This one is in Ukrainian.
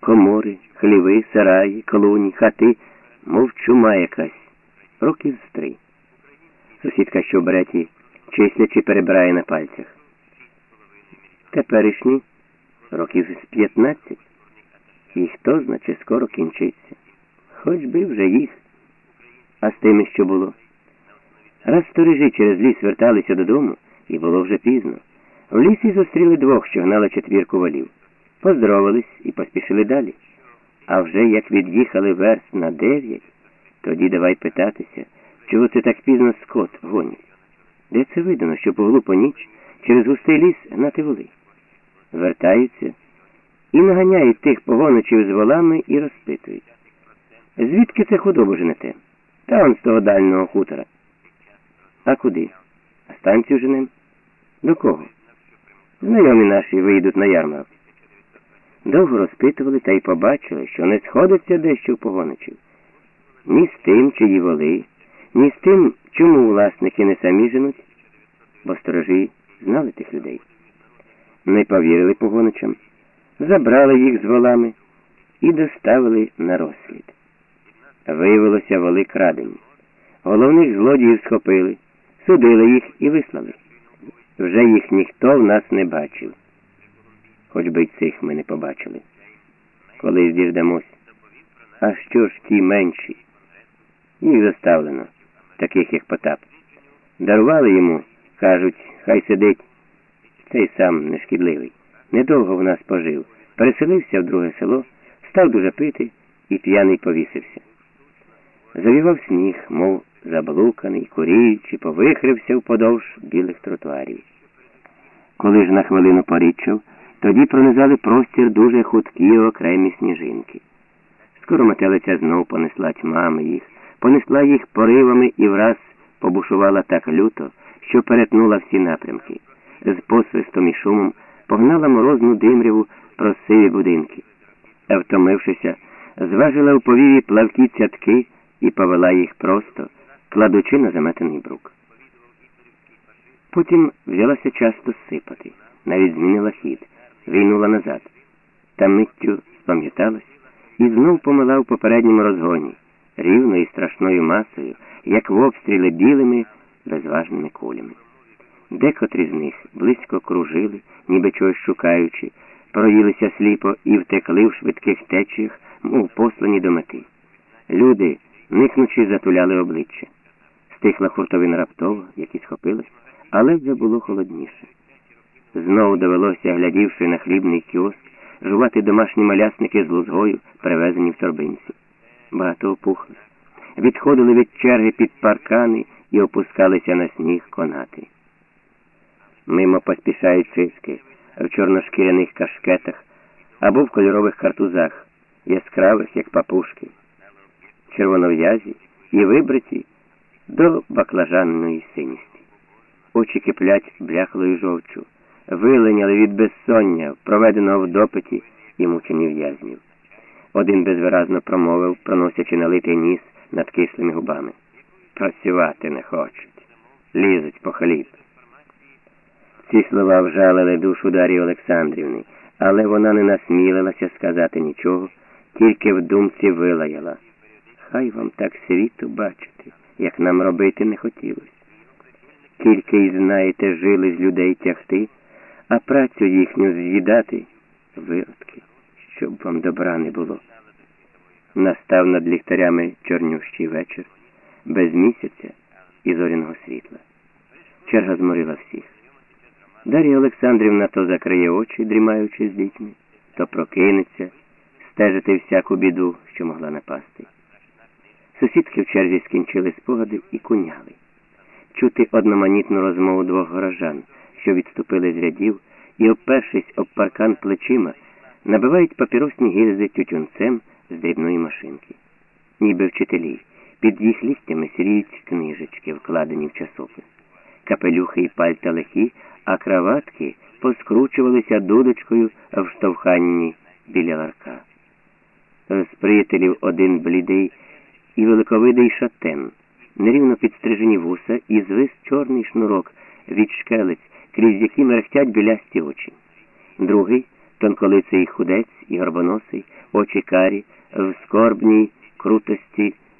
комори, хліви, сараї, колоні, хати, мов чума якась, років з три. Сусідка, що в береті, числячи перебирає на пальцях. Теперішні років з п'ятнадцять. І хто зна, чи скоро кінчиться. Хоч би вже їх. А з тими, що було. Раз сторожі через ліс верталися додому, і було вже пізно. В лісі зустріли двох, що гнали четвірку валів. Поздоровались і поспішили далі. А вже як від'їхали верст на дев'ять, тоді давай питатися, чого це так пізно скот гонять. Де це видано, що по глупу ніч через густий ліс гнати воли? Вертаються і наганяють тих погоничів з волами і розпитують. Звідки це худобу женете? Та он з того дальнього хутора. А куди? А станцію женем? До кого? Знайомі наші вийдуть на ярмарок. Довго розпитували та й побачили, що не сходиться дещо в погоничів. Ні з тим, чиї воли, ні з тим, чому власники не самі женуть, бо сторожі знали тих людей. Не повірили погоничам, забрали їх з волами і доставили на розслід. Виявилося воли крадені. Головних злодіїв схопили, судили їх і вислали. Вже їх ніхто в нас не бачив. Хоч би й цих ми не побачили. Колись діждемось. А що ж ті менші? Їх заставлено, таких як Потап. Дарували йому, кажуть, хай сидить. Цей сам нешкідливий. Недовго в нас пожив. Переселився в друге село, став дуже пити і п'яний повісився. Завівав сніг, мов заблуканий, куріючи, повихрився вподовж білих тротуарів. Коли ж на хвилину поріччав, тоді пронизали простір дуже хуткі окремі сніжинки. Скоро метелиця знов понесла тьмами їх, понесла їх поривами і враз побушувала так люто, що перетнула всі напрямки. З посвистом і шумом погнала морозну димряву про сиві будинки. Втомившися, зважила у повіві плавкі цятки і повела їх просто, кладучи на заметений брук. Потім взялася часто сипати, навіть змінила хід, війнула назад, та миттю спам'яталась і знов помила в попередньому розгоні, рівно і страшною масою, як в обстріли білими, безважними кулями. Декотрі з них близько кружили, ніби чогось шукаючи, проїлися сліпо і втекли в швидких течіях, мов послані до мети. Люди, никнучи, затуляли обличчя. Стихла хуртовина раптово, як і схопилась, але вже було холодніше. Знову довелося, глядівши на хлібний кіоск, жувати домашні малясники з лузгою, привезені в торбинці. Багато опухли. Відходили від черги під паркани і опускалися на сніг конати. Мимо поспішають чиски в чорношкіряних кашкетах або в кольорових картузах, яскравих, як папушки, червонов'язі і вибриті до баклажанної синісті. Очі киплять бляхлою жовчу, виленяли від безсоння, проведеного в допиті і мучені в'язнів. Один безвиразно промовив, проносячи налитий ніс над кислими губами. Працювати не хочуть, лізуть по хліб. Ці слова вжалили душу Дарії Олександрівни, але вона не насмілилася сказати нічого, тільки в думці вилаяла. Хай вам так світу бачити, як нам робити не хотілося. Тільки й знаєте, жили з людей тягти, а працю їхню з'їдати виродки, щоб вам добра не було. Настав над ліхтарями чорнющий вечір, без місяця і зоряного світла. Черга зморила всіх. Дар'я Олександрівна то закриє очі, дрімаючи з дітьми, то прокинеться, стежити всяку біду, що могла напасти. Сусідки в черзі скінчили спогади і куняли. Чути одноманітну розмову двох горожан, що відступили з рядів і, опершись об паркан плечима, набивають папіросні гільзи тютюнцем з дрібної машинки. Ніби вчителі, під їх лістями сіріють книжечки, вкладені в часопис. Капелюхи і пальта лихі, а краватки поскручувалися дудочкою в штовханні біля ларка. З приятелів один блідий і великовидий шатен, нерівно підстрижені вуса і звис чорний шнурок від шкелець, крізь які мерехтять білясті очі. Другий тонколиций худець і горбоносий, очі карі, в скорбній крутості.